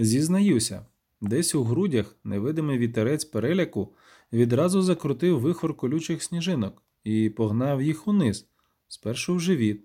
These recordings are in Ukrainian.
Зізнаюся, десь у грудях невидимий вітерець переляку відразу закрутив вихор колючих сніжинок і погнав їх униз, спершу в живіт,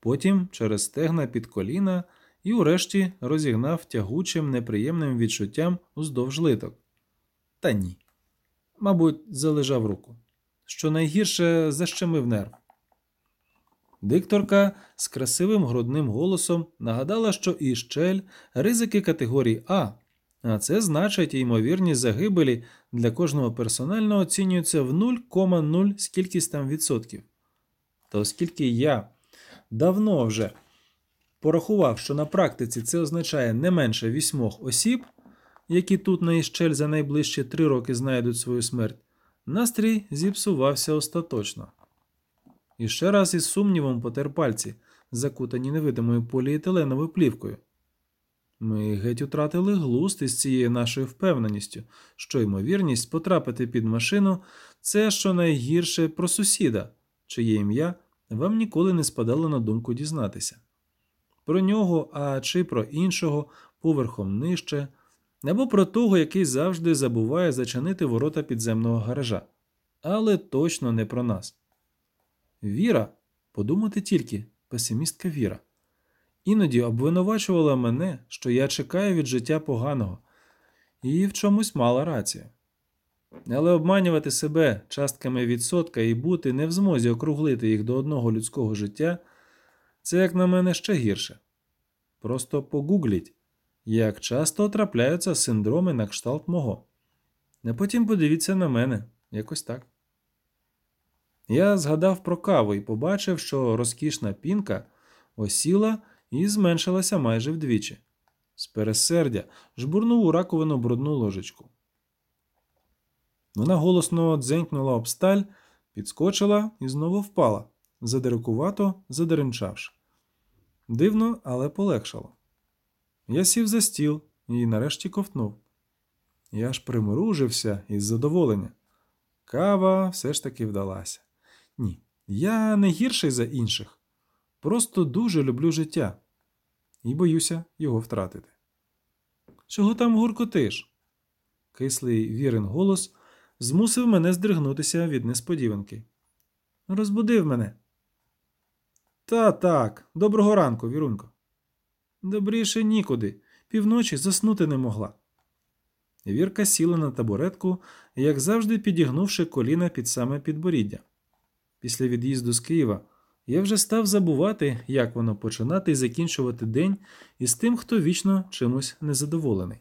потім через стегна під коліна і урешті розігнав тягучим неприємним відчуттям уздовж литок. Та ні. Мабуть, залежав руку. Що найгірше защемив нерв. Дикторка з красивим грудним голосом нагадала, що і щель ризики категорії А, а це значить ймовірність загибелі для кожного персонально оцінюється в 0,0 скількись там відсотків. Та оскільки я давно вже порахував, що на практиці це означає не менше вісьмох осіб, які тут на Іщель за найближчі три роки знайдуть свою смерть, настрій зіпсувався остаточно. І ще раз із сумнівом потер пальці, закутані невидимою поліетиленовою плівкою. Ми геть утратили глузд із цією нашою впевненістю, що ймовірність потрапити під машину це щонайгірше про сусіда, чиє ім'я вам ніколи не спадало на думку дізнатися. Про нього, а чи про іншого поверхом нижче, або про того, який завжди забуває зачинити ворота підземного гаража, але точно не про нас. Віра, подумати тільки, песимістка Віра, іноді обвинувачувала мене, що я чекаю від життя поганого, і в чомусь мала рацію. Але обманювати себе частками відсотка і бути не в змозі округлити їх до одного людського життя це, як на мене, ще гірше. Просто погугліть, як часто трапляються синдроми на кшталт мого. А потім подивіться на мене, якось так. Я згадав про каву і побачив, що розкішна пінка осіла і зменшилася майже вдвічі. З пересердя жбурнув у раковину брудну ложечку. Вона голосно дзенькнула об сталь, підскочила і знову впала, задирикувато задеренчавши. Дивно, але полегшало. Я сів за стіл і нарешті ковтнув. Я ж примружився із задоволення. Кава все ж таки вдалася. Ні, я не гірший за інших. Просто дуже люблю життя і боюся його втратити. Чого там гуркотиш? Кислий вірен голос змусив мене здригнутися від несподіванки. Розбудив мене. Та так, доброго ранку, Вірунко. Добріше нікуди, півночі заснути не могла. Вірка сіла на табуретку, як завжди підігнувши коліна під саме підборіддя. Після від'їзду з Києва я вже став забувати, як воно починати і закінчувати день із тим, хто вічно чимось незадоволений.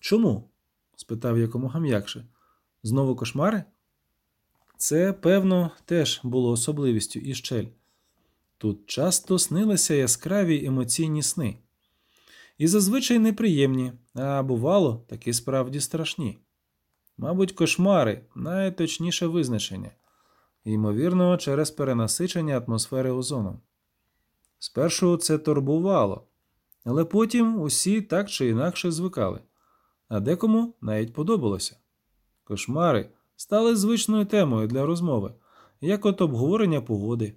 Чому? спитав якомога м'якше. Знову кошмари? Це, певно, теж було особливістю іщель. Тут часто снилися яскраві емоційні сни. І зазвичай неприємні, а бувало, таки справді страшні. Мабуть, кошмари найточніше визначення, ймовірно, через перенасичення атмосфери озоном. Спершу це турбувало, але потім усі так чи інакше звикали, а декому навіть подобалося. Кошмари стали звичною темою для розмови, як от обговорення погоди.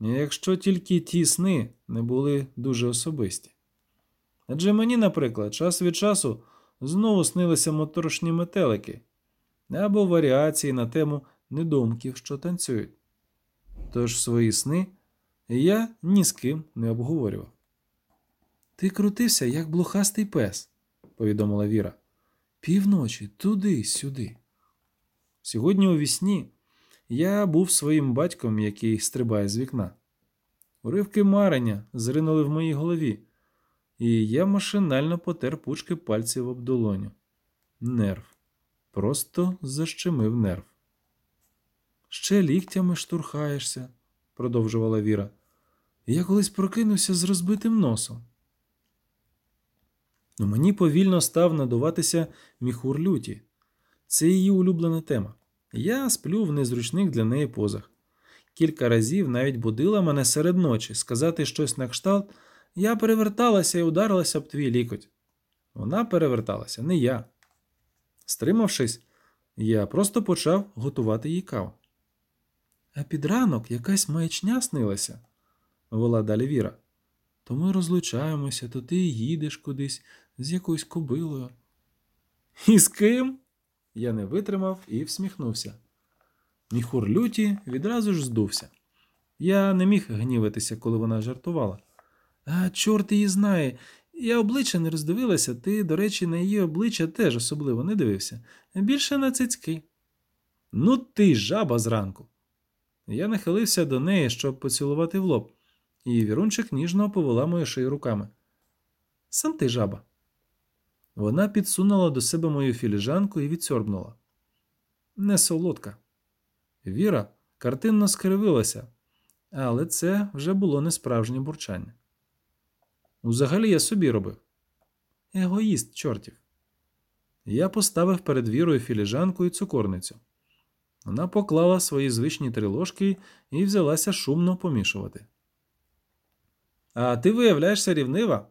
Якщо тільки ті сни не були дуже особисті. Адже мені, наприклад, час від часу знову снилися моторошні метелики або варіації на тему недумків, що танцюють. Тож свої сни я ні з ким не обговорював. Ти крутився, як блохастий пес, повідомила Віра. Півночі, туди, сюди. Сьогодні у вісні я був своїм батьком, який стрибає з вікна. Уривки марення зринули в моїй голові, і я машинально потер пучки пальців об долоню. Нерв. Просто защемив нерв. Ще ліктями штурхаєшся, продовжувала Віра. Я колись прокинувся з розбитим носом. У мені повільно став надуватися міхур люті. Це її улюблена тема. Я сплю в незручних для неї позах. Кілька разів навіть будила мене серед ночі сказати щось на кшталт, я переверталася і ударилася об твій лікоть. Вона переверталася, не я. Стримавшись, я просто почав готувати їй каву. А під ранок якась маячня снилася, вела далі Віра. То ми розлучаємося, то ти їдеш кудись з якоюсь кобилою. І з ким? Я не витримав і всміхнувся. Міхур люті відразу ж здувся. Я не міг гнівитися, коли вона жартувала. А чорт її знає. Я обличчя не роздивилася, ти, до речі, на її обличчя теж особливо не дивився. Більше на цицьки. Ну, ти жаба зранку. Я нахилився до неї, щоб поцілувати в лоб, і вірунчик ніжно повела мою шию руками. Сам ти жаба. Вона підсунула до себе мою філіжанку і відсьорбнула. Не солодка. Віра картинно скривилася, але це вже було не справжнє бурчання. Взагалі я собі робив. Егоїст, чортів. Я поставив перед вірою філіжанку і цукорницю. Вона поклала свої звичні три ложки і взялася шумно помішувати. А ти виявляєшся рівнива?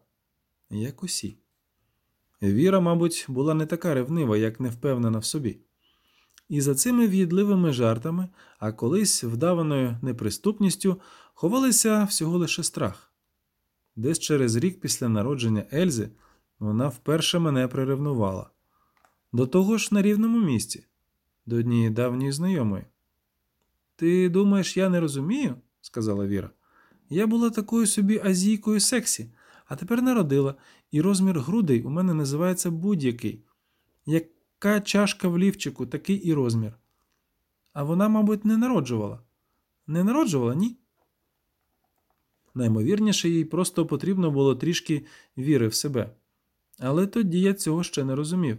Як усі. Віра, мабуть, була не така ревнива, як не впевнена в собі. І за цими в'їдливими жартами, а колись вдаваною неприступністю, ховалися всього лише страх. Десь через рік після народження Ельзи вона вперше мене приревнувала. До того ж на рівному місці, до однієї давньої знайомої. Ти думаєш, я не розумію? сказала Віра. Я була такою собі азійкою сексі, а тепер народила, і розмір грудей у мене називається будь-який. Яка чашка в лівчику, такий і розмір. А вона, мабуть, не народжувала. Не народжувала, ні? Наймовірніше, їй просто потрібно було трішки віри в себе. Але тоді я цього ще не розумів,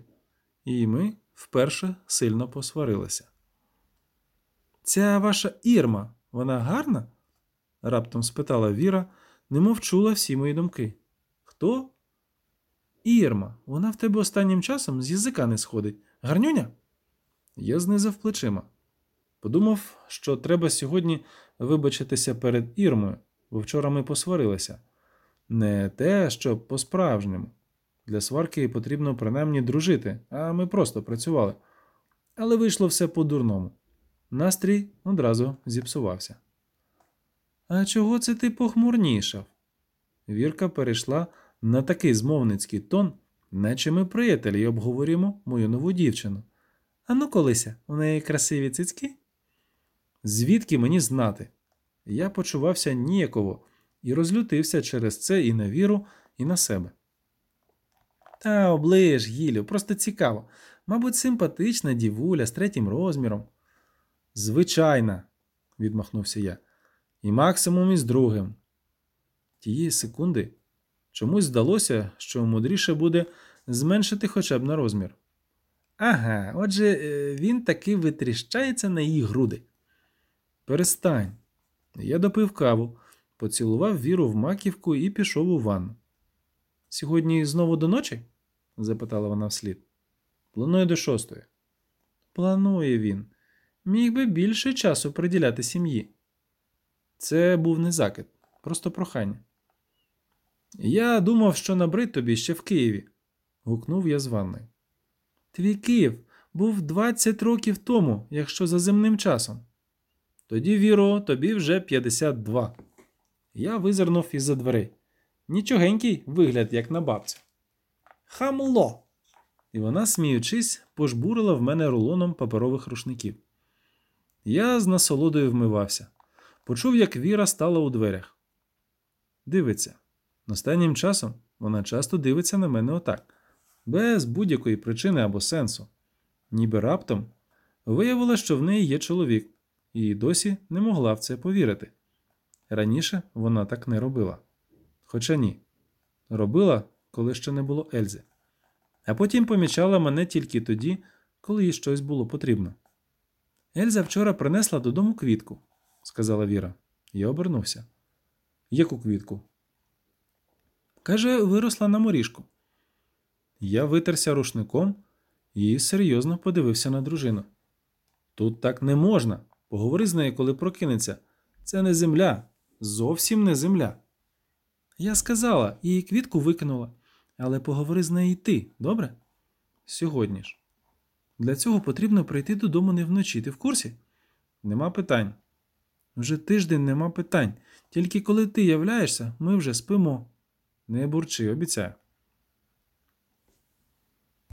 і ми вперше сильно посварилися. Ця ваша Ірма, вона гарна? раптом спитала Віра, немов чула всі мої думки. Хто? Ірма, вона в тебе останнім часом з язика не сходить. Гарнюня? Я знизав плечима. Подумав, що треба сьогодні вибачитися перед Ірмою, бо вчора ми посварилися. Не те, що по-справжньому. Для сварки потрібно принаймні дружити, а ми просто працювали. Але вийшло все по-дурному. Настрій одразу зіпсувався. А чого це ти похмурнішав? Вірка перейшла на такий змовницький тон, наче ми приятелі й обговорюємо мою нову дівчину. Ану, колися, у неї красиві цицьки? Звідки мені знати? Я почувався ніяково і розлютився через це і на віру, і на себе. Та оближ, Гілю, просто цікаво. Мабуть, симпатична дівуля з третім розміром. Звичайна, відмахнувся я, і максимум із другим. Тієї секунди чомусь здалося, що мудріше буде зменшити хоча б на розмір. Ага, отже, е, він таки витріщається на її груди. Перестань. Я допив каву, поцілував віру в маківку і пішов у ванну. Сьогодні знову до ночі? запитала вона вслід. Планую до шостої. Планує він. Міг би більше часу приділяти сім'ї. Це був не закид, просто прохання. Я думав, що набрид тобі ще в Києві, гукнув я з ванної. Твій Київ був 20 років тому, якщо за земним часом. Тоді, Віро, тобі вже 52. Я визирнув із-за дверей. Нічогенький вигляд, як на бабцю. Хамло. І вона, сміючись, пожбурила в мене рулоном паперових рушників. Я з насолодою вмивався. Почув, як Віра стала у дверях. Дивиться. Останнім часом вона часто дивиться на мене отак, без будь-якої причини або сенсу. Ніби раптом виявила, що в неї є чоловік, і досі не могла в це повірити. Раніше вона так не робила. Хоча ні, робила, коли ще не було Ельзи. А потім помічала мене тільки тоді, коли їй щось було потрібно. Ельза вчора принесла додому квітку, сказала Віра. Я обернувся. Яку квітку? Каже, виросла на моріжку. Я витерся рушником і серйозно подивився на дружину. Тут так не можна. Поговори з нею, коли прокинеться. Це не земля, зовсім не земля. Я сказала, її квітку викинула, але поговори з нею ти, добре? Сьогодні ж. Для цього потрібно прийти додому не вночі. Ти в курсі? Нема питань. Вже тиждень нема питань, Тільки коли ти являєшся, ми вже спимо. Не бурчи, обіцяю.